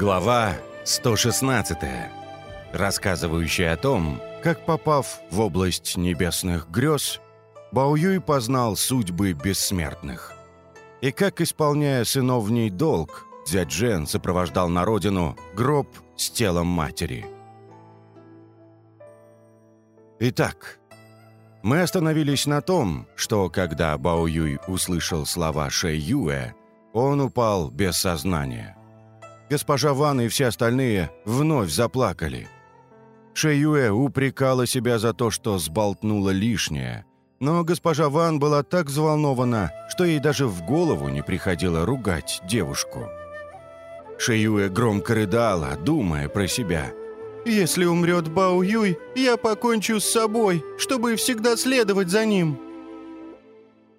Глава 116, рассказывающая о том, как, попав в область небесных грез, Баоюй познал судьбы бессмертных. И как, исполняя сыновний долг, Дзяджен сопровождал на родину гроб с телом матери. Итак, мы остановились на том, что когда Бао Юй услышал слова Шэ Юэ, он упал без сознания. Госпожа Ван и все остальные вновь заплакали. Шэ Юэ упрекала себя за то, что сболтнула лишнее, но госпожа Ван была так взволнована, что ей даже в голову не приходило ругать девушку. Шэ Юэ громко рыдала, думая про себя – если умрет Бао Юй, я покончу с собой, чтобы всегда следовать за ним.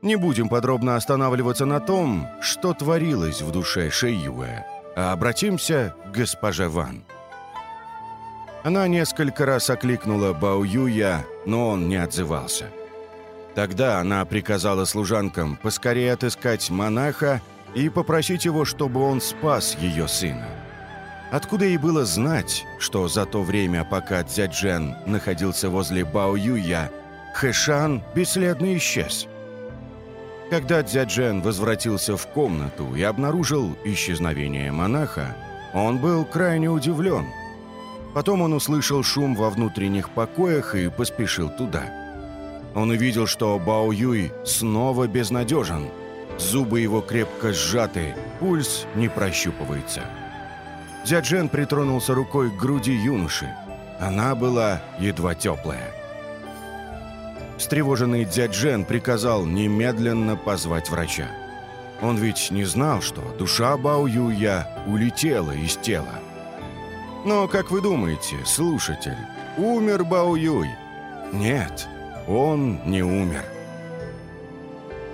Не будем подробно останавливаться на том, что творилось в душе Шэйюэ, а обратимся к госпоже Ван. Она несколько раз окликнула Бао Юя, но он не отзывался. Тогда она приказала служанкам поскорее отыскать монаха и попросить его, чтобы он спас ее сына. Откуда ей было знать, что за то время, пока Цзяджен находился возле Бао Юя, Хэшан бесследно исчез? Когда Цзяджен возвратился в комнату и обнаружил исчезновение монаха, он был крайне удивлен. Потом он услышал шум во внутренних покоях и поспешил туда. Он увидел, что Бао Юй снова безнадежен. Зубы его крепко сжаты, пульс не прощупывается. Дзяджен притронулся рукой к груди юноши. Она была едва теплая. Встревоженный Дзяджен приказал немедленно позвать врача. Он ведь не знал, что душа Бао Юя улетела из тела. Но, как вы думаете, слушатель, умер Бао Юй? Нет, он не умер.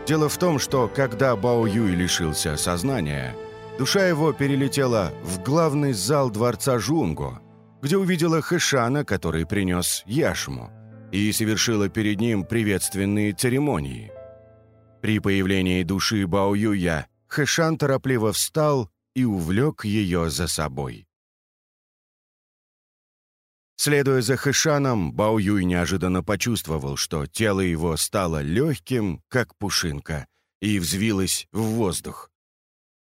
Дело в том, что когда Бао Юй лишился сознания – Душа его перелетела в главный зал дворца Жунго, где увидела Хэшана, который принес яшму, и совершила перед ним приветственные церемонии. При появлении души Бао Юя Хэшан торопливо встал и увлек ее за собой. Следуя за Хэшаном, Бао Юй неожиданно почувствовал, что тело его стало легким, как пушинка, и взвилось в воздух.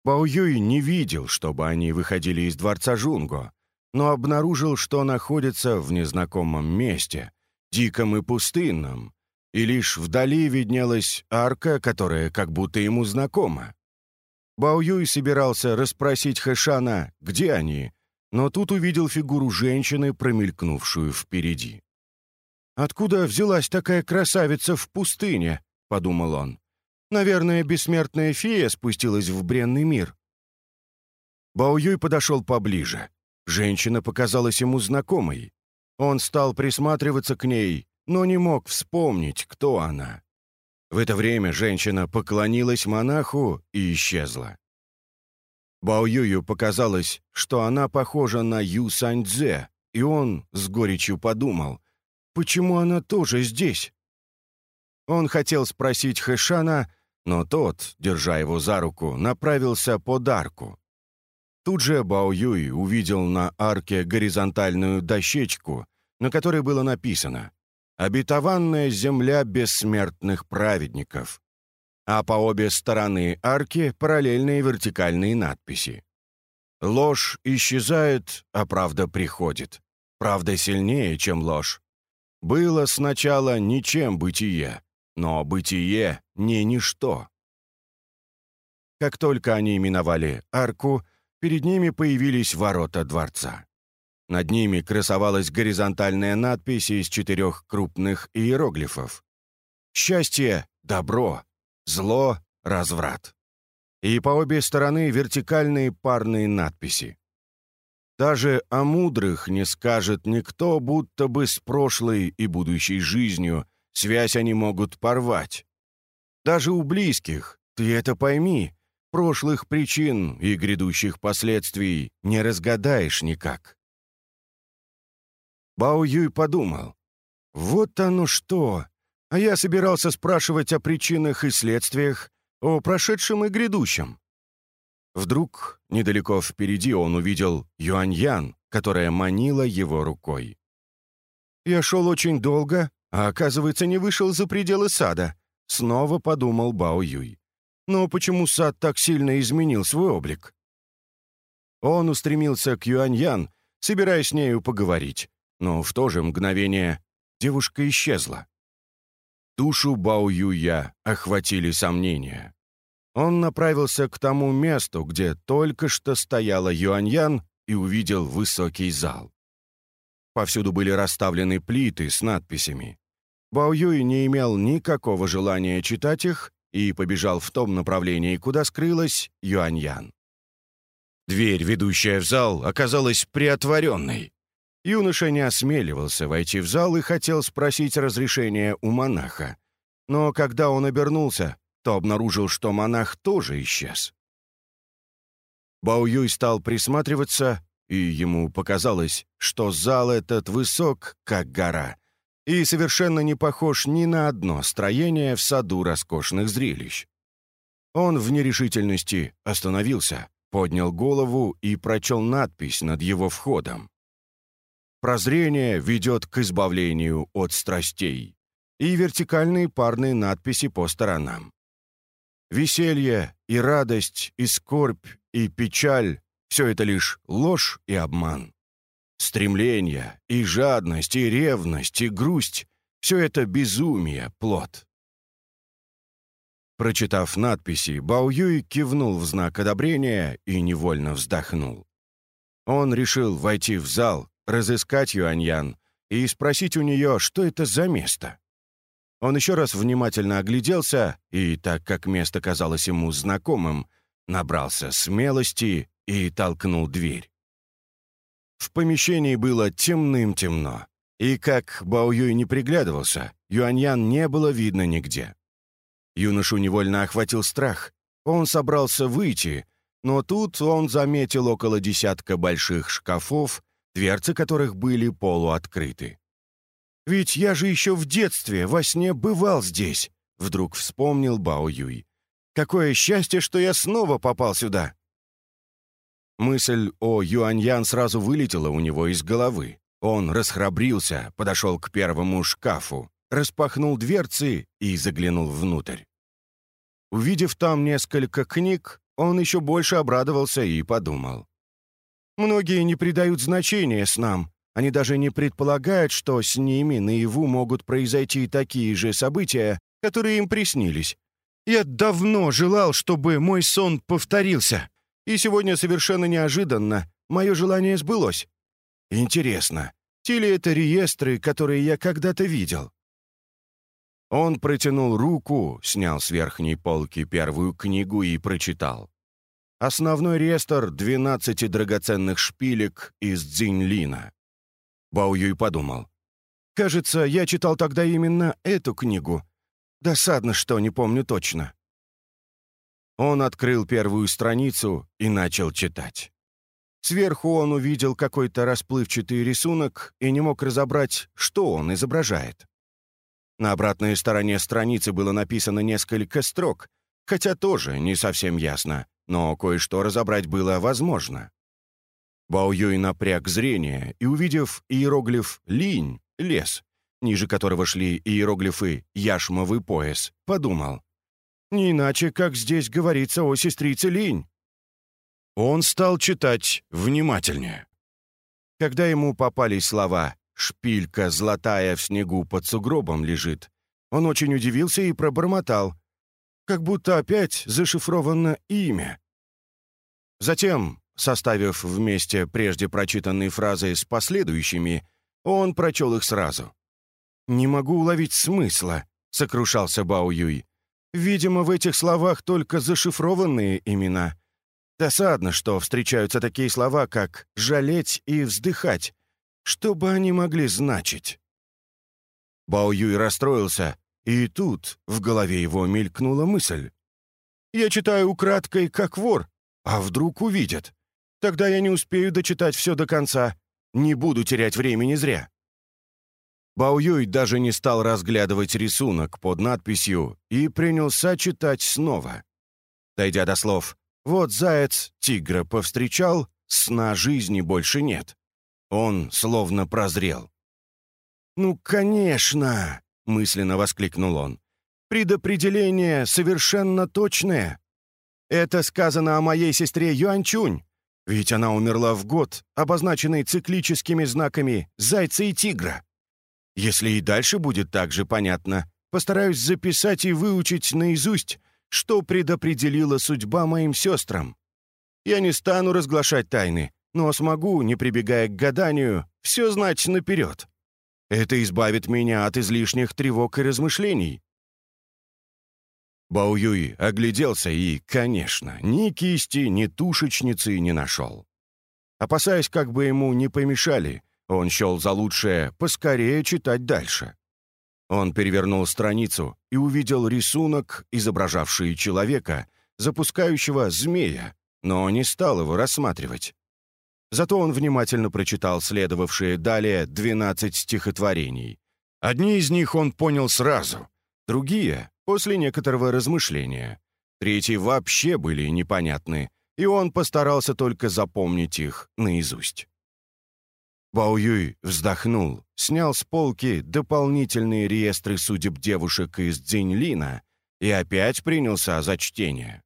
Бао Юй не видел, чтобы они выходили из дворца Жунго, но обнаружил, что находится в незнакомом месте, диком и пустынном, и лишь вдали виднелась арка, которая как будто ему знакома. Бао Юй собирался расспросить Хэшана, где они, но тут увидел фигуру женщины, промелькнувшую впереди. «Откуда взялась такая красавица в пустыне?» — подумал он. Наверное, бессмертная фея спустилась в бренный мир. Бао Юй подошел поближе. Женщина показалась ему знакомой. Он стал присматриваться к ней, но не мог вспомнить, кто она. В это время женщина поклонилась монаху и исчезла. Бао Юю показалось, что она похожа на Ю Саньцзе, и он с горечью подумал, почему она тоже здесь? Он хотел спросить Хэшана, но тот, держа его за руку, направился под арку. Тут же Бао Юй увидел на арке горизонтальную дощечку, на которой было написано «Обетованная земля бессмертных праведников», а по обе стороны арки параллельные вертикальные надписи. «Ложь исчезает, а правда приходит. Правда сильнее, чем ложь. Было сначала ничем бытие, но бытие не ничто. Как только они миновали арку, перед ними появились ворота дворца. Над ними красовалась горизонтальная надпись из четырех крупных иероглифов. «Счастье — добро, зло — разврат». И по обе стороны вертикальные парные надписи. Даже о мудрых не скажет никто, будто бы с прошлой и будущей жизнью связь они могут порвать. Даже у близких, ты это пойми, прошлых причин и грядущих последствий не разгадаешь никак. Бао Юй подумал, вот оно что, а я собирался спрашивать о причинах и следствиях, о прошедшем и грядущем. Вдруг, недалеко впереди, он увидел Юаньян, которая манила его рукой. «Я шел очень долго, а, оказывается, не вышел за пределы сада», — снова подумал Бао Юй. «Но почему сад так сильно изменил свой облик?» Он устремился к Юаньян, собираясь с нею поговорить, но в то же мгновение девушка исчезла. Душу Бао Юя охватили сомнения. Он направился к тому месту, где только что стояла Юаньян и увидел высокий зал. Повсюду были расставлены плиты с надписями. Бао Юй не имел никакого желания читать их и побежал в том направлении, куда скрылась Юаньян. Дверь, ведущая в зал, оказалась приотворенной. Юноша не осмеливался войти в зал и хотел спросить разрешения у монаха. Но когда он обернулся, то обнаружил, что монах тоже исчез. Бао Юй стал присматриваться, и ему показалось, что зал этот высок, как гора, и совершенно не похож ни на одно строение в саду роскошных зрелищ. Он в нерешительности остановился, поднял голову и прочел надпись над его входом. Прозрение ведет к избавлению от страстей. И вертикальные парные надписи по сторонам. Веселье и радость, и скорбь, и печаль — все это лишь ложь и обман. Стремление, и жадность, и ревность, и грусть — все это безумие, плод. Прочитав надписи, Бао Юй кивнул в знак одобрения и невольно вздохнул. Он решил войти в зал, разыскать Юаньян и спросить у нее, что это за место. Он еще раз внимательно огляделся, и, так как место казалось ему знакомым, набрался смелости и толкнул дверь. В помещении было темным-темно, и, как Бао Юй не приглядывался, Юаньян не было видно нигде. Юношу невольно охватил страх. Он собрался выйти, но тут он заметил около десятка больших шкафов, дверцы которых были полуоткрыты. «Ведь я же еще в детстве во сне бывал здесь», — вдруг вспомнил Бао Юй. «Какое счастье, что я снова попал сюда!» Мысль о Юаньян сразу вылетела у него из головы. Он расхрабрился, подошел к первому шкафу, распахнул дверцы и заглянул внутрь. Увидев там несколько книг, он еще больше обрадовался и подумал. Многие не придают значения снам. Они даже не предполагают, что с ними наяву могут произойти такие же события, которые им приснились. Я давно желал, чтобы мой сон повторился. И сегодня совершенно неожиданно мое желание сбылось. Интересно, те ли это реестры, которые я когда-то видел? Он протянул руку, снял с верхней полки первую книгу и прочитал. Основной реестр 12 драгоценных шпилек из Цзиньлина. Бао Юй подумал. «Кажется, я читал тогда именно эту книгу. Досадно, что не помню точно». Он открыл первую страницу и начал читать. Сверху он увидел какой-то расплывчатый рисунок и не мог разобрать, что он изображает. На обратной стороне страницы было написано несколько строк, хотя тоже не совсем ясно, но кое-что разобрать было возможно. Бао Юй напряг зрение и, увидев иероглиф «линь» — лес, ниже которого шли иероглифы «яшмовый пояс», подумал. «Не иначе, как здесь говорится о сестрице Линь». Он стал читать внимательнее. Когда ему попались слова «шпилька золотая в снегу под сугробом лежит», он очень удивился и пробормотал как будто опять зашифровано имя. Затем, составив вместе прежде прочитанные фразы с последующими, он прочел их сразу. «Не могу уловить смысла», — сокрушался Бао Юй. «Видимо, в этих словах только зашифрованные имена. Досадно, что встречаются такие слова, как «жалеть» и «вздыхать». Что бы они могли значить?» Бао Юй расстроился и тут в голове его мелькнула мысль. «Я читаю украдкой, как вор, а вдруг увидят? Тогда я не успею дочитать все до конца. Не буду терять времени зря». Бао Юй даже не стал разглядывать рисунок под надписью и принялся читать снова. Дойдя до слов Вот заяц тигра повстречал, сна жизни больше нет. Он словно прозрел. «Ну, конечно!» — мысленно воскликнул он. «Предопределение совершенно точное. Это сказано о моей сестре Юанчунь, ведь она умерла в год, обозначенный циклическими знаками зайца и тигра. Если и дальше будет так же понятно, постараюсь записать и выучить наизусть, что предопределила судьба моим сестрам. Я не стану разглашать тайны, но смогу, не прибегая к гаданию, все знать наперед. Это избавит меня от излишних тревог и размышлений. Бао Юй огляделся и, конечно, ни кисти, ни тушечницы не нашел. Опасаясь, как бы ему не помешали, он счел за лучшее поскорее читать дальше. Он перевернул страницу и увидел рисунок, изображавший человека, запускающего змея, но не стал его рассматривать. Зато он внимательно прочитал следовавшие далее 12 стихотворений. Одни из них он понял сразу, другие после некоторого размышления. Третьи вообще были непонятны, и он постарался только запомнить их наизусть. Бао Юй вздохнул, снял с полки дополнительные реестры судеб девушек из Цзиньлина и опять принялся за чтение.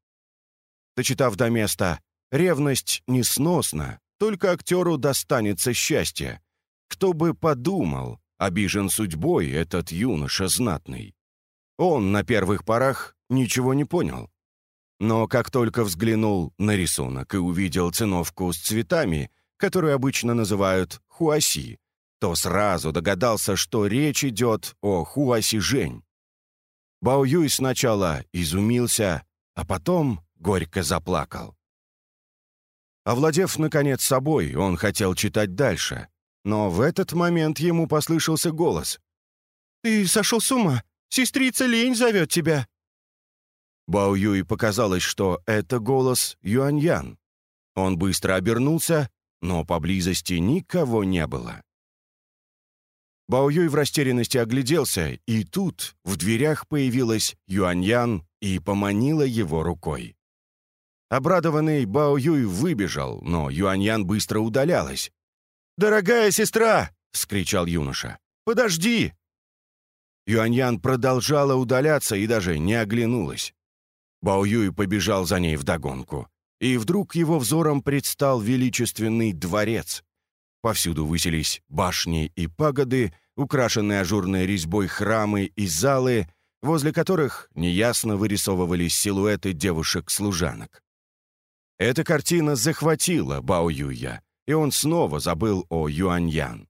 Дочитав до места «Ревность несносна, только актеру достанется счастье. Кто бы подумал, обижен судьбой этот юноша знатный». Он на первых порах ничего не понял. Но как только взглянул на рисунок и увидел циновку с цветами, которую обычно называют хуаси, то сразу догадался, что речь идет о хуаси-жень. Бао Юй сначала изумился, а потом горько заплакал. Овладев, наконец, собой, он хотел читать дальше, но в этот момент ему послышался голос. «Ты сошел с ума? Сестрица Лень зовет тебя!» Бао Юй показалось, что это голос Юаньян. Он быстро обернулся, но поблизости никого не было. Бао Юй в растерянности огляделся, и тут в дверях появилась Юаньян и поманила его рукой. Обрадованный Бао Юй выбежал, но Юаньян быстро удалялась. «Дорогая сестра!» — вскричал юноша. «Подожди!» Юаньян продолжала удаляться и даже не оглянулась. Бао Юй побежал за ней вдогонку. И вдруг его взором предстал величественный дворец. Повсюду высились башни и пагоды, украшенные ажурной резьбой храмы и залы, возле которых неясно вырисовывались силуэты девушек-служанок. Эта картина захватила Бао Юя, и он снова забыл о Юаньян.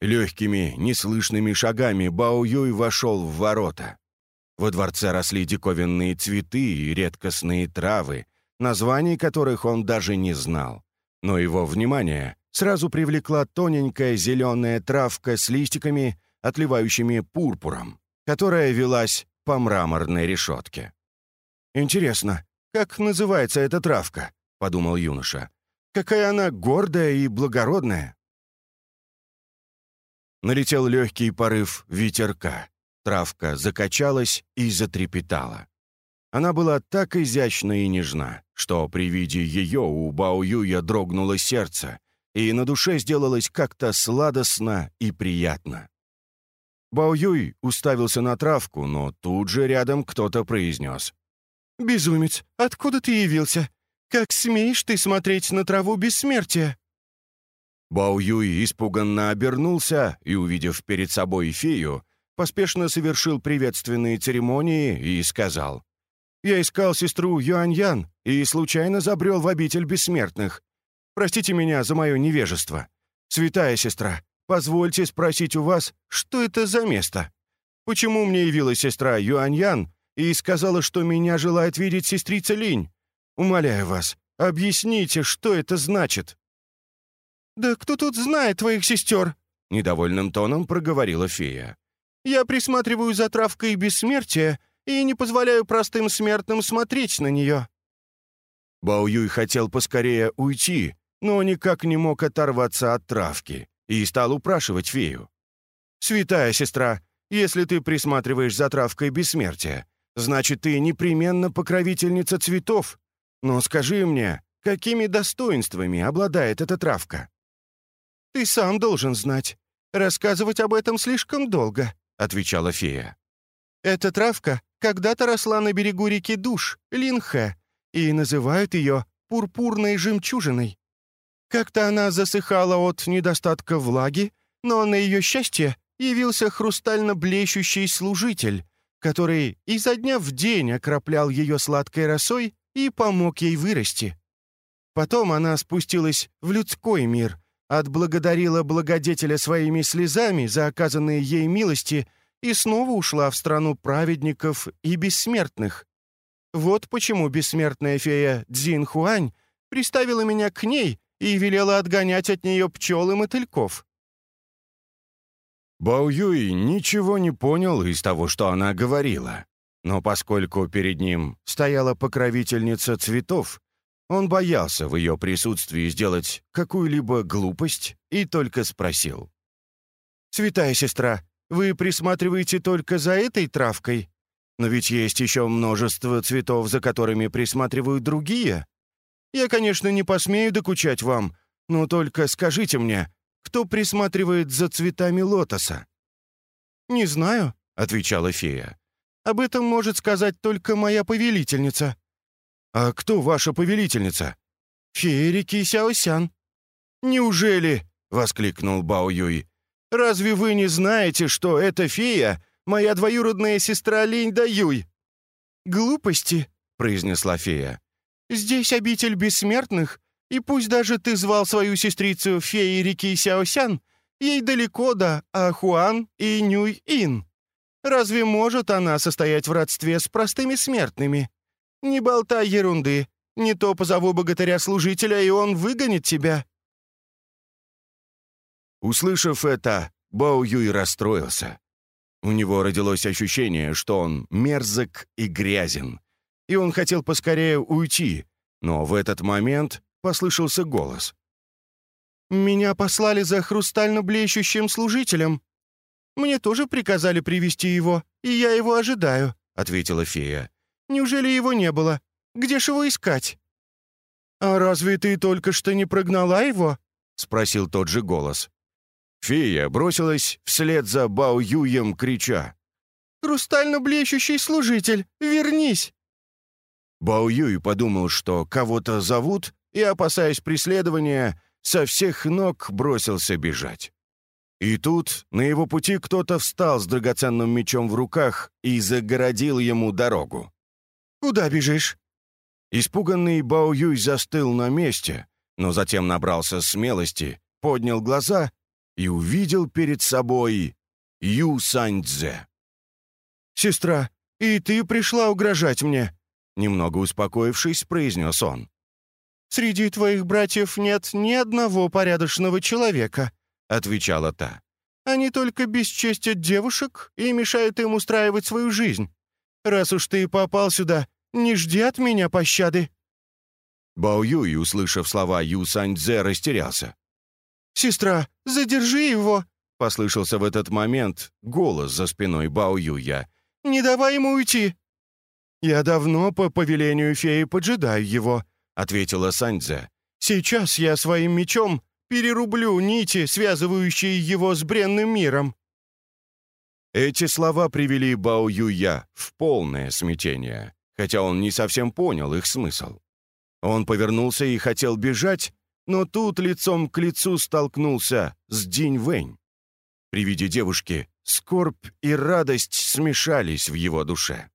Легкими, неслышными шагами Бао Юй вошел в ворота. Во дворце росли диковинные цветы и редкостные травы, названий которых он даже не знал. Но его внимание сразу привлекла тоненькая зеленая травка с листиками, отливающими пурпуром, которая велась по мраморной решетке. «Интересно, как называется эта травка?» — подумал юноша. «Какая она гордая и благородная!» Налетел легкий порыв ветерка. Травка закачалась и затрепетала. Она была так изящна и нежна, что при виде ее у Бао Юя дрогнуло сердце, и на душе сделалось как-то сладостно и приятно. Бао Юй уставился на травку, но тут же рядом кто-то произнес. «Безумец, откуда ты явился? Как смеешь ты смотреть на траву бессмертия?» Бао Юй испуганно обернулся и, увидев перед собой фею, поспешно совершил приветственные церемонии и сказал. «Я искал сестру Юань-Ян и случайно забрел в обитель бессмертных. Простите меня за мое невежество. Святая сестра, позвольте спросить у вас, что это за место? Почему мне явилась сестра Юань-Ян и сказала, что меня желает видеть сестрица Линь? Умоляю вас, объясните, что это значит?» «Да кто тут знает твоих сестер?» — недовольным тоном проговорила фея. «Я присматриваю за травкой бессмертия и не позволяю простым смертным смотреть на нее». Бао Юй хотел поскорее уйти, но никак не мог оторваться от травки и стал упрашивать фею. «Святая сестра, если ты присматриваешь за травкой бессмертия, значит, ты непременно покровительница цветов. Но скажи мне, какими достоинствами обладает эта травка?» «Ты сам должен знать. Рассказывать об этом слишком долго», — отвечала фея. «Эта травка когда-то росла на берегу реки Душ, Линхэ, и называют ее пурпурной жемчужиной. Как-то она засыхала от недостатка влаги, но на ее счастье явился хрустально блещущий служитель, который изо дня в день окроплял ее сладкой росой и помог ей вырасти. Потом она спустилась в людской мир, отблагодарила благодетеля своими слезами за оказанные ей милости и снова ушла в страну праведников и бессмертных. Вот почему бессмертная фея Цзин Хуань приставила меня к ней и велела отгонять от нее пчел и мотыльков. Бао Юй ничего не понял из того, что она говорила. Но поскольку перед ним стояла покровительница цветов, он боялся в ее присутствии сделать какую-либо глупость и только спросил. «Святая сестра, вы присматриваете только за этой травкой? Но ведь есть еще множество цветов, за которыми присматривают другие. Я, конечно, не посмею докучать вам, но только скажите мне, кто присматривает за цветами лотоса?» «Не знаю», — отвечала фея. «Об этом может сказать только моя повелительница». «А кто ваша повелительница?» «Фея реки Сяосян». «Неужели?» — воскликнул Бао Юй. «Разве вы не знаете, что эта фея — моя двоюродная сестра Линь Да Юй?» «Глупости», — произнесла фея. «Здесь обитель бессмертных, и пусть даже ты звал свою сестрицу феей реки Сяосян, ей далеко до Ахуан и Нюй-Ин. Разве может она состоять в родстве с простыми смертными? Не болтай ерунды, не то позову богатыря-служителя, и он выгонит тебя». Услышав это, Бао Юй расстроился. У него родилось ощущение, что он мерзок и грязен, и он хотел поскорее уйти, но в этот момент послышался голос. «Меня послали за хрустально блещущим служителем. Мне тоже приказали привести его, и я его ожидаю», — ответила фея. «Неужели его не было? Где ж его искать?» «А разве ты только что не прогнала его?» — спросил тот же голос. Фея бросилась вслед за Бао Юем, крича. «Хрустально блещущий служитель, вернись!» Бао Юй подумал, что кого-то зовут, и, опасаясь преследования, со всех ног бросился бежать. И тут на его пути кто-то встал с драгоценным мечом в руках и загородил ему дорогу. «Куда бежишь?» Испуганный Бао Юй застыл на месте, но затем набрался смелости, поднял глаза и увидел перед собой Ю Саньцзе. «Сестра, и ты пришла угрожать мне?» Немного успокоившись, произнес он. «Среди твоих братьев нет ни одного порядочного человека», — отвечала та. «Они только бесчестят девушек и мешают им устраивать свою жизнь. Раз уж ты попал сюда, не жди от меня пощады». Бао Юй, услышав слова Ю Саньцзе, растерялся. «Сестра, задержи его!» — послышался в этот момент голос за спиной Бао Юя. «Не давай ему уйти!» «Я давно по повелению феи поджидаю его», — ответила Саньцзе. «Сейчас я своим мечом перерублю нити, связывающие его с бренным миром». Эти слова привели Бао Юя в полное смятение, хотя он не совсем понял их смысл. Он повернулся и хотел бежать, но тут лицом к лицу столкнулся с Динь Вэнь. При виде девушки скорбь и радость смешались в его душе.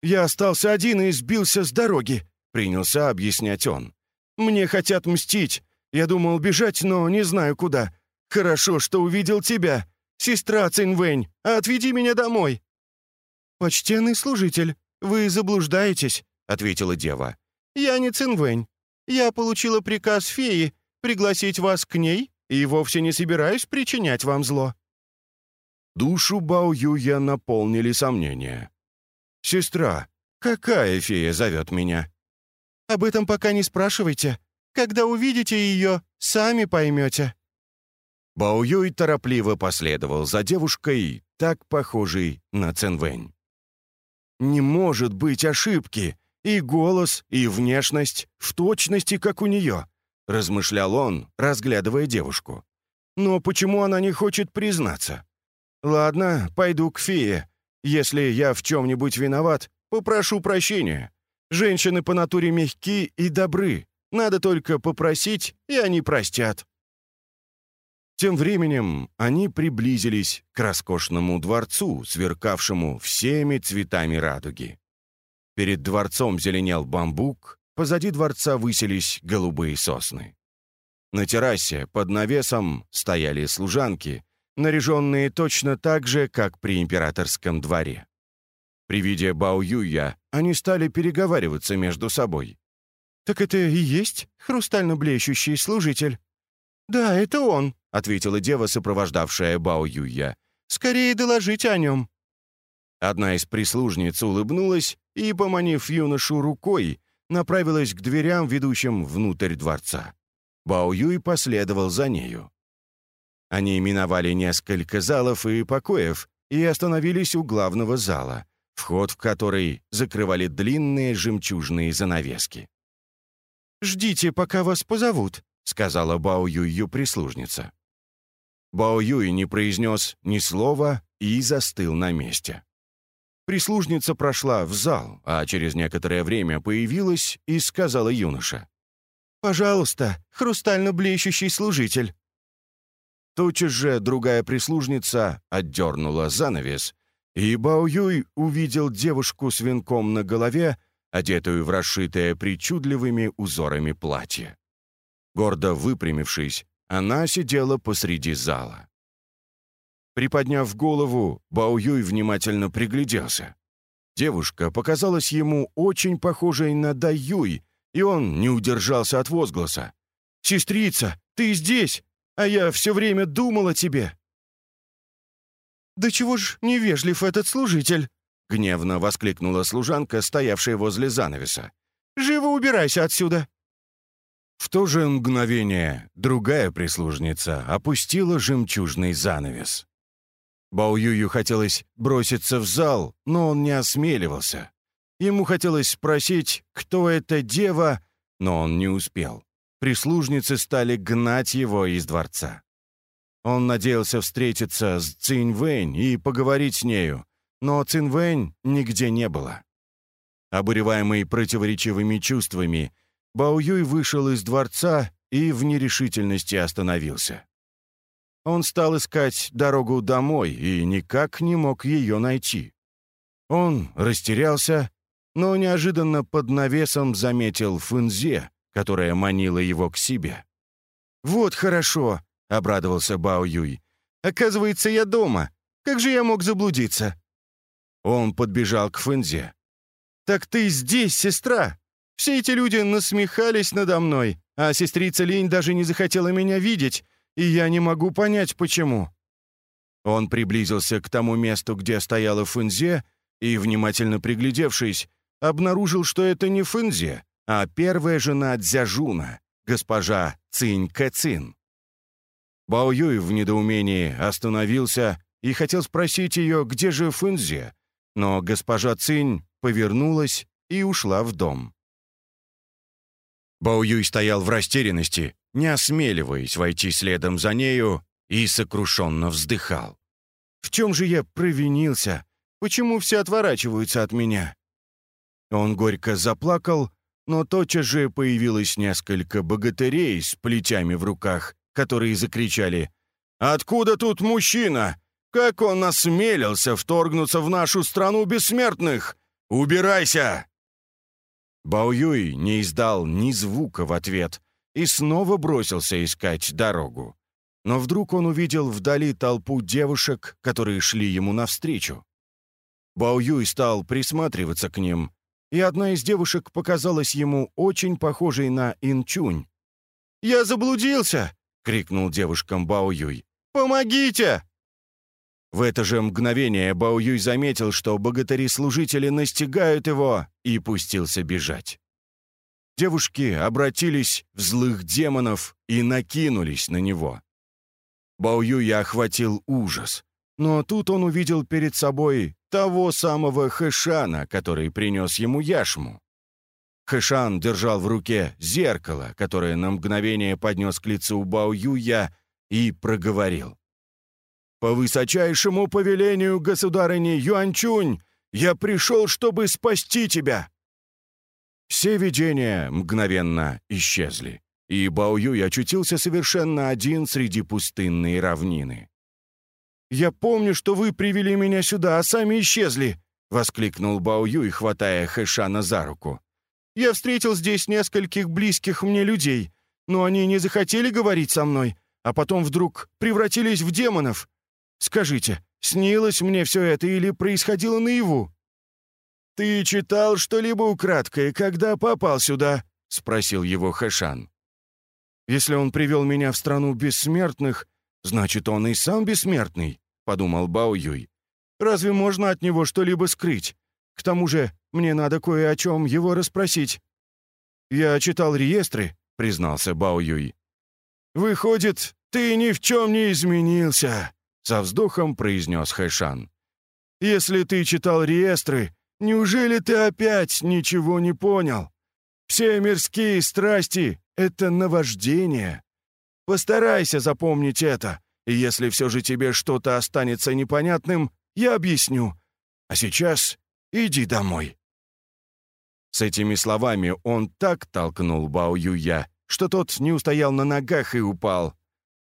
«Я остался один и сбился с дороги», — принялся объяснять он. «Мне хотят мстить. Я думал бежать, но не знаю куда. Хорошо, что увидел тебя. Сестра Цинвэнь, отведи меня домой». «Почтенный служитель, вы заблуждаетесь», — ответила дева. «Я не Цинвэнь. Я получила приказ феи пригласить вас к ней и вовсе не собираюсь причинять вам зло». Душу Бао Юя наполнили сомнения. «Сестра, какая фея зовет меня?» «Об этом пока не спрашивайте. Когда увидите ее, сами поймете». Бао Юй торопливо последовал за девушкой, так похожей на Ценвэнь. «Не может быть ошибки!» И голос, и внешность в точности, как у нее», — размышлял он, разглядывая девушку. «Но почему она не хочет признаться? Ладно, пойду к фее. Если я в чем-нибудь виноват, попрошу прощения. Женщины по натуре мягки и добры. Надо только попросить, и они простят». Тем временем они приблизились к роскошному дворцу, сверкавшему всеми цветами радуги. Перед дворцом зеленел бамбук, позади дворца высились голубые сосны. На террасе под навесом стояли служанки, наряженные точно так же, как при императорском дворе. При виде Бао Юя они стали переговариваться между собой. «Так это и есть хрустально блещущий служитель?» «Да, это он», — ответила дева, сопровождавшая Бао Юя. «Скорее доложите о нем». Одна из прислужниц улыбнулась и, поманив юношу рукой, направилась к дверям, ведущим внутрь дворца. Бао Юй последовал за нею. Они миновали несколько залов и покоев и остановились у главного зала, вход в который закрывали длинные жемчужные занавески. «Ждите, пока вас позовут», — сказала Бао Юю прислужница. Бао Юй не произнес ни слова и застыл на месте. Прислужница прошла в зал, а через некоторое время появилась и сказала юноша. «Пожалуйста, хрустально блещущий служитель». Тотчас же другая прислужница отдернула занавес, и Бао Юй увидел девушку с венком на голове, одетую в расшитое причудливыми узорами платье. Гордо выпрямившись, она сидела посреди зала. Приподняв голову, Бао Юй внимательно пригляделся. Девушка показалась ему очень похожей на Дай Юй, и он не удержался от возгласа. «Сестрица, ты здесь, а я все время думал о тебе!» «Да чего ж невежлив этот служитель?» — гневно воскликнула служанка, стоявшая возле занавеса. «Живо убирайся отсюда!» В то же мгновение другая прислужница опустила жемчужный занавес. Бао Юю хотелось броситься в зал, но он не осмеливался. Ему хотелось спросить, кто эта дева, но он не успел. Прислужницы стали гнать его из дворца. Он надеялся встретиться с Цинь и поговорить с нею, но Цинь нигде не было. Обуреваемый противоречивыми чувствами, Бао Юй вышел из дворца и в нерешительности остановился. Он стал искать дорогу домой и никак не мог ее найти. Он растерялся, но неожиданно под навесом заметил Фунзе, которая манила его к себе. «Вот хорошо», — обрадовался Бао Юй. «Оказывается, я дома. Как же я мог заблудиться?» Он подбежал к Фунзе. «Так ты здесь, сестра?» Все эти люди насмехались надо мной, а сестрица Линь даже не захотела меня видеть, и я не могу понять, почему». Он приблизился к тому месту, где стояла Фэнзе, и, внимательно приглядевшись, обнаружил, что это не Фэнзе, а первая жена Дзяжуна, госпожа Цинь Кэцин. Бао Юй в недоумении остановился и хотел спросить ее, где же Фэнзе, но госпожа Цинь повернулась и ушла в дом. Бао стоял в растерянности, не осмеливаясь войти следом за нею, и сокрушенно вздыхал. «В чем же я провинился? Почему все отворачиваются от меня?» Он горько заплакал, но тотчас же появилось несколько богатырей с плетями в руках, которые закричали «Откуда тут мужчина? Как он осмелился вторгнуться в нашу страну бессмертных? Убирайся!» Бао Юй не издал ни звука в ответ и снова бросился искать дорогу. Но вдруг он увидел вдали толпу девушек, которые шли ему навстречу. Бао Юй стал присматриваться к ним, и одна из девушек показалась ему очень похожей на Инчунь. «Я заблудился!» — крикнул девушкам Бао Юй. «Помогите!» В это же мгновение Бао Юй заметил, что богатыри-служители настигают его, и пустился бежать. Девушки обратились в злых демонов и накинулись на него. Бао Юя охватил ужас, но тут он увидел перед собой того самого Хэшана, который принес ему яшму. Хэшан держал в руке зеркало, которое на мгновение поднес к лицу Бао Юя и проговорил. «По высочайшему повелению государыни Юанчунь я пришел, чтобы спасти тебя!» Все видения мгновенно исчезли, и Бао Юй очутился совершенно один среди пустынной равнины. «Я помню, что вы привели меня сюда, а сами исчезли!» — воскликнул Бао Юй, хватая Хэшана за руку. Я встретил здесь нескольких близких мне людей, но они не захотели говорить со мной, а потом вдруг превратились в демонов. Скажите, снилось мне все это или происходило наяву?» «Ты читал что-либо украдкой, когда попал сюда?» — спросил его Хэшан. «Если он привел меня в страну бессмертных, значит, он и сам бессмертный», — подумал Бао Юй. «Разве можно от него что-либо скрыть? К тому же мне надо кое о чем его расспросить». «Я читал реестры», — признался Бао Юй. «Выходит, ты ни в чем не изменился», — со вздохом произнес Хэшан. «Если ты читал реестры, неужели ты опять ничего не понял? Все мирские страсти — это наваждение. Постарайся запомнить это, и если все же тебе что-то останется непонятным, я объясню. А сейчас Иди домой». С этими словами он так толкнул Бао Юя, что тот не устоял на ногах и упал.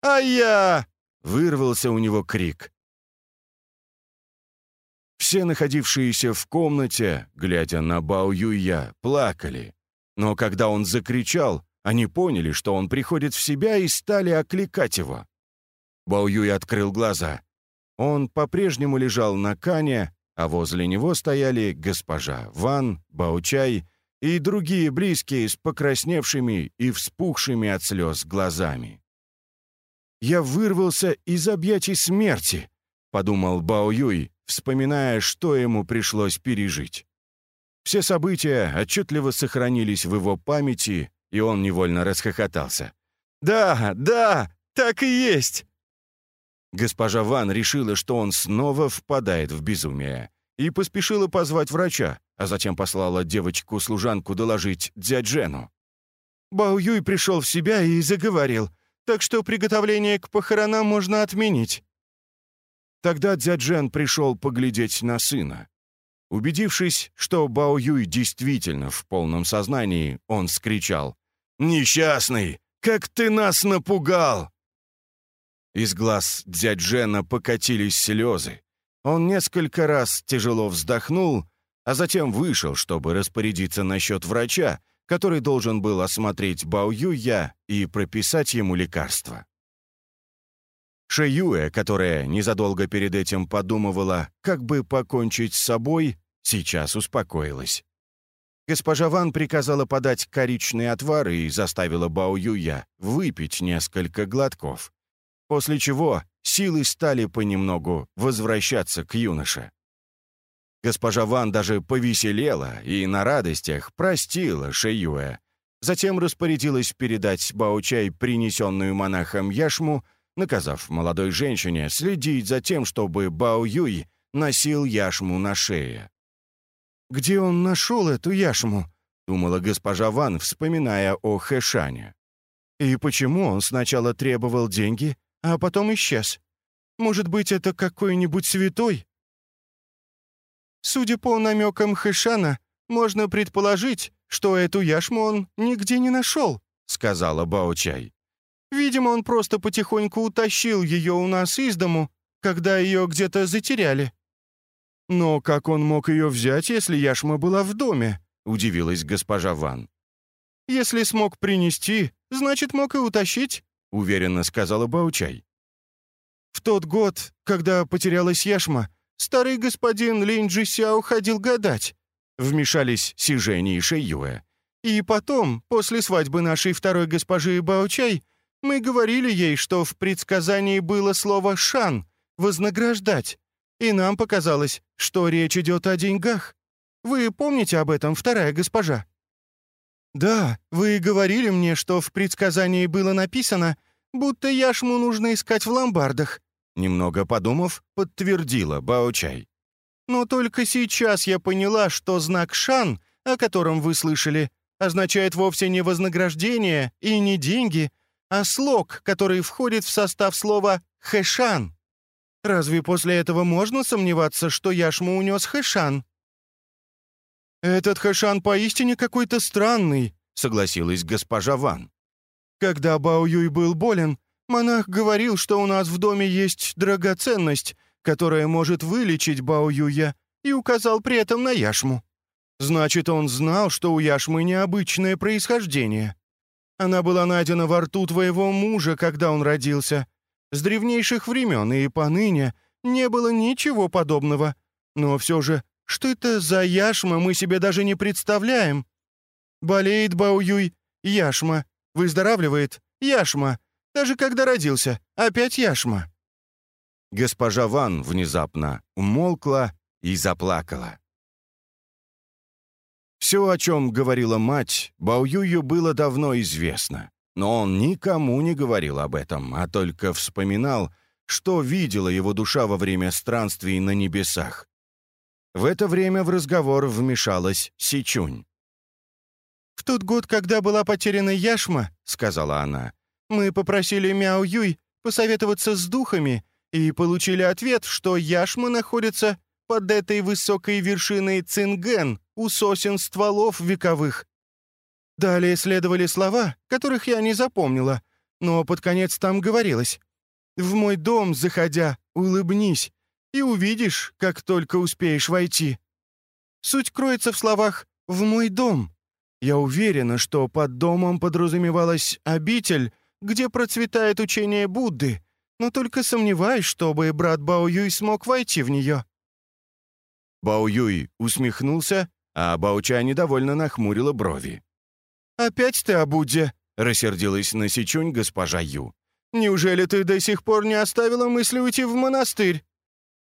«А я!» — вырвался у него крик. Все находившиеся в комнате, глядя на Бао Юя, плакали. Но когда он закричал, они поняли, что он приходит в себя и стали окликать его. Бао Юй открыл глаза. Он по-прежнему лежал на кане, а возле него стояли госпожа Ван, Баучай и другие близкие с покрасневшими и вспухшими от слез глазами. «Я вырвался из объятий смерти», — подумал Бао Юй, вспоминая, что ему пришлось пережить. Все события отчетливо сохранились в его памяти, и он невольно расхохотался. «Да, да, так и есть!» Госпожа Ван решила, что он снова впадает в безумие, и поспешила позвать врача, а затем послала девочку-служанку доложить дяджену. Бао Юй пришел в себя и заговорил, так что приготовление к похоронам можно отменить. Тогда дяджен пришел поглядеть на сына. Убедившись, что Бао Юй действительно в полном сознании, он скричал «Несчастный, как ты нас напугал!» Из глаз дядь Жена покатились слезы. Он несколько раз тяжело вздохнул, а затем вышел, чтобы распорядиться насчет врача, который должен был осмотреть Бао Юя и прописать ему лекарства. Шэюэ, которая незадолго перед этим подумывала, как бы покончить с собой, сейчас успокоилась. Госпожа Ван приказала подать коричный отвар и заставила Бао Юя выпить несколько глотков после чего силы стали понемногу возвращаться к юноше. Госпожа Ван даже повеселела и на радостях простила Шеюэ. Затем распорядилась передать Баучай принесенную монахом яшму, наказав молодой женщине следить за тем, чтобы Бао Юй носил яшму на шее. «Где он нашел эту яшму?» — думала госпожа Ван, вспоминая о Хэшане. «И почему он сначала требовал деньги, а потом исчез. Может быть, это какой-нибудь святой? Судя по намекам Хэшана, можно предположить, что эту яшму он нигде не нашел, сказала Баочай. Видимо, он просто потихоньку утащил ее у нас из дому, когда ее где-то затеряли. Но как он мог ее взять, если яшма была в доме? удивилась госпожа Ван. Если смог принести, значит, мог и утащить. — уверенно сказала Баучай. «В тот год, когда потерялась яшма, старый господин Линь Джисяо ходил гадать», — вмешались Сижени и Шэйюэ. «И потом, после свадьбы нашей второй госпожи Баучай, мы говорили ей, что в предсказании было слово «шан» — «вознаграждать», и нам показалось, что речь идет о деньгах. Вы помните об этом, вторая госпожа?» «Да, вы говорили мне, что в предсказании было написано, будто яшму нужно искать в ломбардах», немного подумав, подтвердила Баочай. «Но только сейчас я поняла, что знак «Шан», о котором вы слышали, означает вовсе не вознаграждение и не деньги, а слог, который входит в состав слова «хэшан». Разве после этого можно сомневаться, что яшму унес хэшан? «Этот хэшан поистине какой-то странный», — согласилась госпожа Ван. «Когда Бао Юй был болен, монах говорил, что у нас в доме есть драгоценность, которая может вылечить Бао Юя, и указал при этом на яшму. Значит, он знал, что у яшмы необычное происхождение. Она была найдена во рту твоего мужа, когда он родился. С древнейших времен и поныне не было ничего подобного. Но все же, что это за яшма, мы себе даже не представляем. Болеет Баоюй, яшма. Выздоравливает, яшма. Даже когда родился, опять яшма. Госпожа Ван внезапно умолкла и заплакала. Все, о чем говорила мать, Баоюю было давно известно. Но он никому не говорил об этом, а только вспоминал, что видела его душа во время странствий на небесах. В это время в разговор вмешалась Сичунь. «В тот год, когда была потеряна Яшма, — сказала она, — мы попросили Мяо Юй посоветоваться с духами и получили ответ, что Яшма находится под этой высокой вершиной Цинген у сосен стволов вековых. Далее следовали слова, которых я не запомнила, но под конец там говорилось. «В мой дом, заходя, улыбнись, и увидишь, как только успеешь войти». Суть кроется в словах «в мой дом». Я уверена, что под домом подразумевалась обитель, где процветает учение Будды, но только сомневаюсь, чтобы брат Бао Юй смог войти в нее. Бао Юй усмехнулся, а Бауча недовольно нахмурила брови. «Опять ты о Будде?» — рассердилась на Сичунь госпожа Ю. «Неужели ты до сих пор не оставила мысли уйти в монастырь?»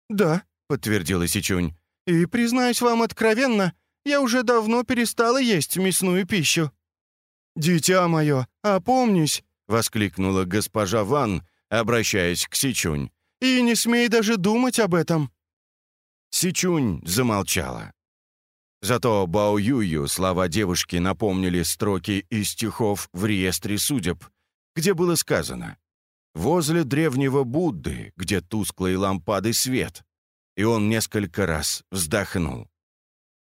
«Да», — подтвердила Сичунь. «И, признаюсь вам откровенно, я уже давно перестала есть мясную пищу». «Дитя мое, опомнись!» — воскликнула госпожа Ван, обращаясь к Сичунь. «И не смей даже думать об этом!» Сичунь замолчала. Зато Бао Юю слова девушки напомнили строки из стихов в реестре судеб, где было сказано «Возле древнего Будды, где тусклые лампады свет». И он несколько раз вздохнул.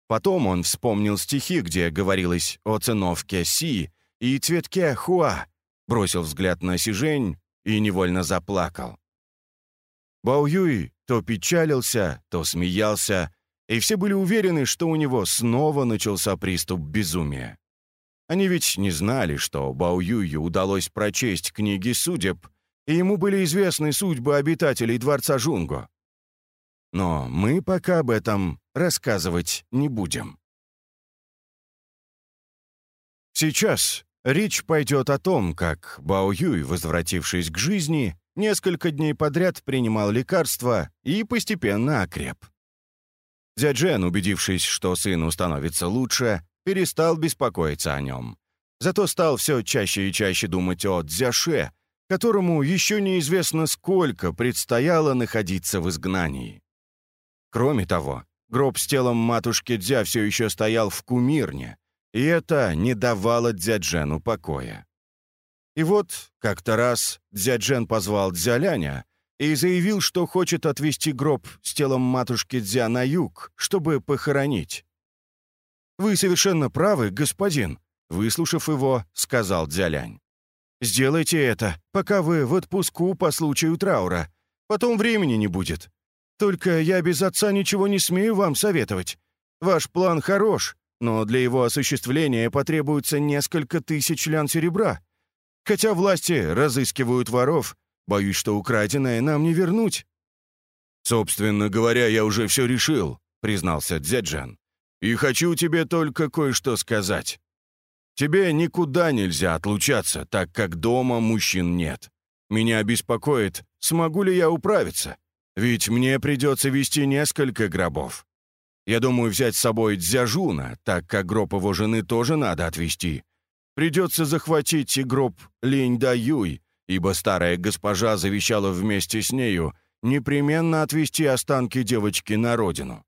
Потом он вспомнил стихи, где говорилось о циновке Си и цветке Хуа, бросил взгляд на Сижень и невольно заплакал. Бао Юй то печалился, то смеялся, и все были уверены, что у него снова начался приступ безумия. Они ведь не знали, что Бао Юю удалось прочесть книги судеб, и ему были известны судьбы обитателей дворца Жунго. Но мы пока об этом рассказывать не будем. Сейчас речь пойдет о том, как Бао Юй, возвратившись к жизни, несколько дней подряд принимал лекарства и постепенно окреп. Дзяджен, убедившись, что сыну становится лучше, перестал беспокоиться о нем. Зато стал все чаще и чаще думать о Дзяше, которому еще неизвестно сколько предстояло находиться в изгнании. Кроме того, гроб с телом матушки Дзя все еще стоял в кумирне, и это не давало Дзяджену покоя. И вот, как-то раз Дзяджен позвал Дзяляня и заявил, что хочет отвезти гроб с телом матушки Дзя на юг, чтобы похоронить. «Вы совершенно правы, господин», — выслушав его, сказал Дзялянь. «Сделайте это, пока вы в отпуску по случаю траура. Потом времени не будет. Только я без отца ничего не смею вам советовать. Ваш план хорош, но для его осуществления потребуется несколько тысяч лян серебра. Хотя власти разыскивают воров, Боюсь, что украденное нам не вернуть». «Собственно говоря, я уже все решил», — признался Дзяджан. «И хочу тебе только кое-что сказать. Тебе никуда нельзя отлучаться, так как дома мужчин нет. Меня беспокоит, смогу ли я управиться, ведь мне придется вести несколько гробов. Я думаю взять с собой Дзяжуна, так как гроб его жены тоже надо отвезти. Придется захватить и гроб Линь Да ибо старая госпожа завещала вместе с нею непременно отвезти останки девочки на родину.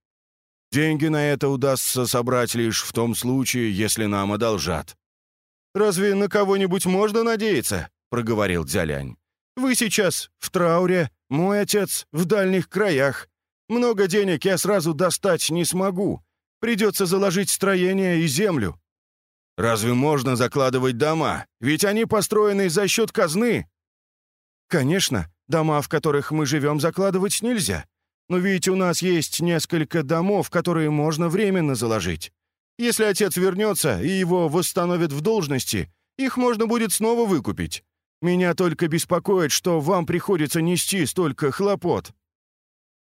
Деньги на это удастся собрать лишь в том случае, если нам одолжат». «Разве на кого-нибудь можно надеяться?» — проговорил Дзялянь. «Вы сейчас в трауре, мой отец в дальних краях. Много денег я сразу достать не смогу. Придется заложить строение и землю». «Разве можно закладывать дома? Ведь они построены за счет казны». «Конечно, дома, в которых мы живем, закладывать нельзя. Но ведь у нас есть несколько домов, которые можно временно заложить. Если отец вернется и его восстановят в должности, их можно будет снова выкупить. Меня только беспокоит, что вам приходится нести столько хлопот».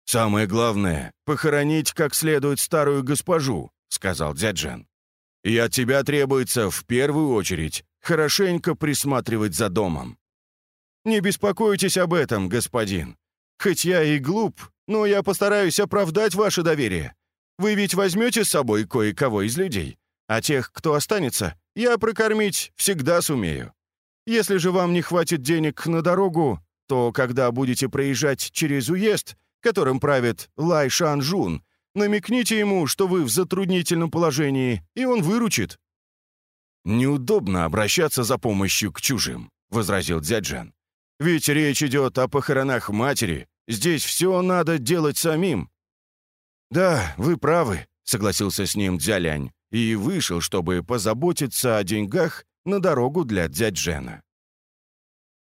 «Самое главное — похоронить как следует старую госпожу», — сказал дяджен. «И от тебя требуется в первую очередь хорошенько присматривать за домом». «Не беспокойтесь об этом, господин. Хоть я и глуп, но я постараюсь оправдать ваше доверие. Вы ведь возьмете с собой кое-кого из людей, а тех, кто останется, я прокормить всегда сумею. Если же вам не хватит денег на дорогу, то когда будете проезжать через уезд, которым правит Лай Шанжун, намекните ему, что вы в затруднительном положении, и он выручит». «Неудобно обращаться за помощью к чужим», — возразил дяджан. «Ведь речь идет о похоронах матери. Здесь все надо делать самим». «Да, вы правы», — согласился с ним Дзялянь и вышел, чтобы позаботиться о деньгах на дорогу для дяджена.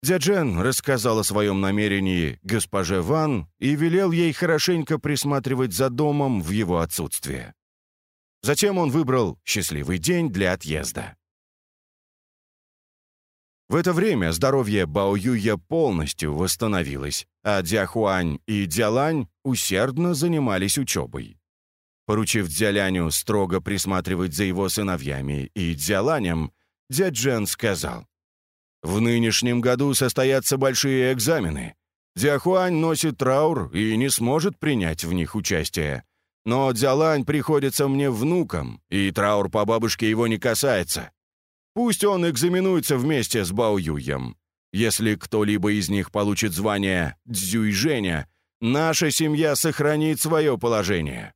Дяджен рассказал о своем намерении госпоже Ван и велел ей хорошенько присматривать за домом в его отсутствие. Затем он выбрал счастливый день для отъезда. В это время здоровье Бао Юя полностью восстановилось, а Дзяхуань и Дзялань усердно занимались учебой. Поручив Дзяляню строго присматривать за его сыновьями и Дзяланем, дядь Джен сказал, в нынешнем году состоятся большие экзамены. Дзяхуань носит траур и не сможет принять в них участие. Но Дзялань приходится мне внуком, и траур по бабушке его не касается. Пусть он экзаменуется вместе с Бао Юем. Если кто-либо из них получит звание Дзюйжэня, наша семья сохранит свое положение».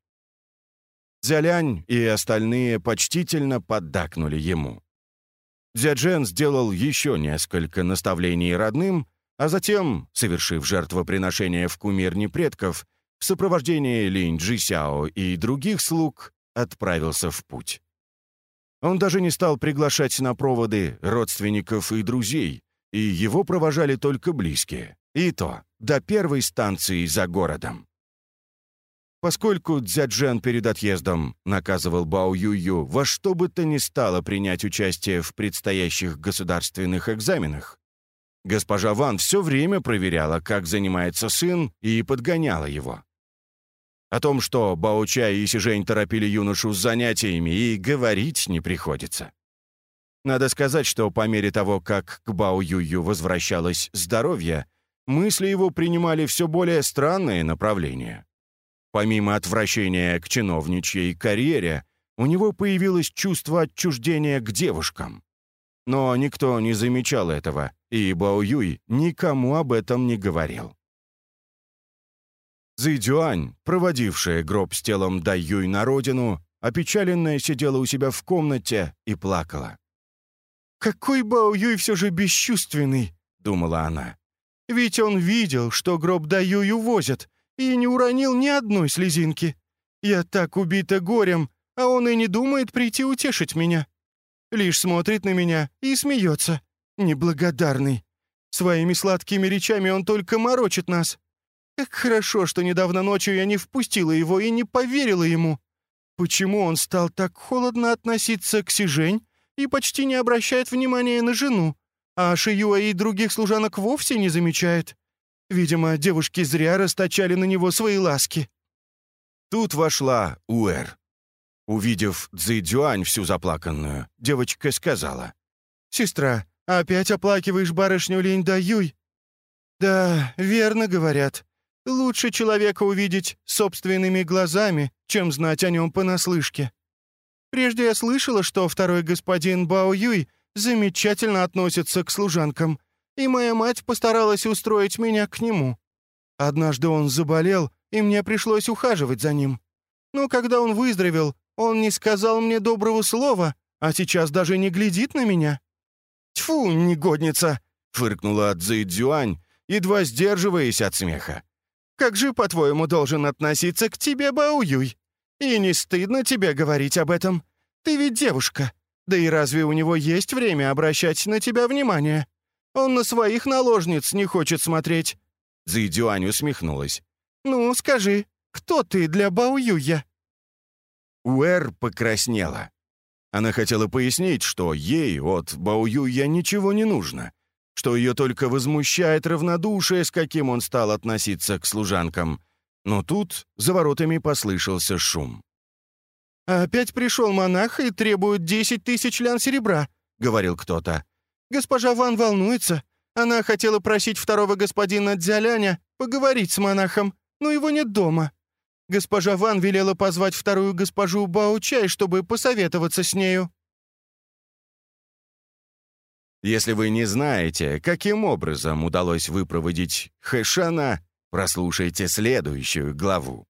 Дзялянь и остальные почтительно поддакнули ему. Дзяджен сделал еще несколько наставлений родным, а затем, совершив жертвоприношение в кумирне предков, в сопровождении Линь Джисяо и других слуг отправился в путь. Он даже не стал приглашать на проводы родственников и друзей, и его провожали только близкие, и то до первой станции за городом. Поскольку Дзяджен перед отъездом наказывал Бао Юю во что бы то ни стало принять участие в предстоящих государственных экзаменах, госпожа Ван все время проверяла, как занимается сын, и подгоняла его. О том, что Бао Чай и Сижень торопили юношу с занятиями, и говорить не приходится. Надо сказать, что по мере того, как к Бао Юю возвращалось здоровье, мысли его принимали все более странные направления. Помимо отвращения к чиновничьей карьере, у него появилось чувство отчуждения к девушкам. Но никто не замечал этого, и Бао Юй никому об этом не говорил. Цзэдюань, проводившая гроб с телом Дай Юй на родину, опечаленная сидела у себя в комнате и плакала. «Какой Бао Юй все же бесчувственный!» — думала она. «Ведь он видел, что гроб Дай Юй увозят, и не уронил ни одной слезинки. Я так убита горем, а он и не думает прийти утешить меня. Лишь смотрит на меня и смеется. Неблагодарный. Своими сладкими речами он только морочит нас. Как хорошо, что недавно ночью я не впустила его и не поверила ему. Почему он стал так холодно относиться к Сижень и почти не обращает внимания на жену, а Шиюа и других служанок вовсе не замечает? Видимо, девушки зря расточали на него свои ласки. Тут вошла Уэр. Увидев Цзэдюань всю заплаканную, девочка сказала. «Сестра, опять оплакиваешь барышню Линь Да Юй?» «Да, верно говорят. Лучше человека увидеть собственными глазами, чем знать о нем понаслышке. Прежде я слышала, что второй господин Бао Юй замечательно относится к служанкам, и моя мать постаралась устроить меня к нему. Однажды он заболел, и мне пришлось ухаживать за ним. Но когда он выздоровел, он не сказал мне доброго слова, а сейчас даже не глядит на меня». «Тьфу, негодница!» — фыркнула Цзэйцзюань, едва сдерживаясь от смеха. «Как же, по-твоему, должен относиться к тебе Баоюй? И не стыдно тебе говорить об этом? Ты ведь девушка. Да и разве у него есть время обращать на тебя внимание? Он на своих наложниц не хочет смотреть». Цзэйцзюань усмехнулась. «Ну, скажи, кто ты для Баоюя?» Уэр покраснела. Она хотела пояснить, что ей от Баоюя ничего не нужно, что ее только возмущает равнодушие, с каким он стал относиться к служанкам. Но тут за воротами послышался шум. «Опять пришел монах и требует десять тысяч лян серебра», — говорил кто-то. «Госпожа Ван волнуется. Она хотела просить второго господина Дзяляня поговорить с монахом, но его нет дома. Госпожа Ван велела позвать вторую госпожу Баучай, чтобы посоветоваться с нею». Если вы не знаете, каким образом удалось выпроводить Хэшана, прослушайте следующую главу.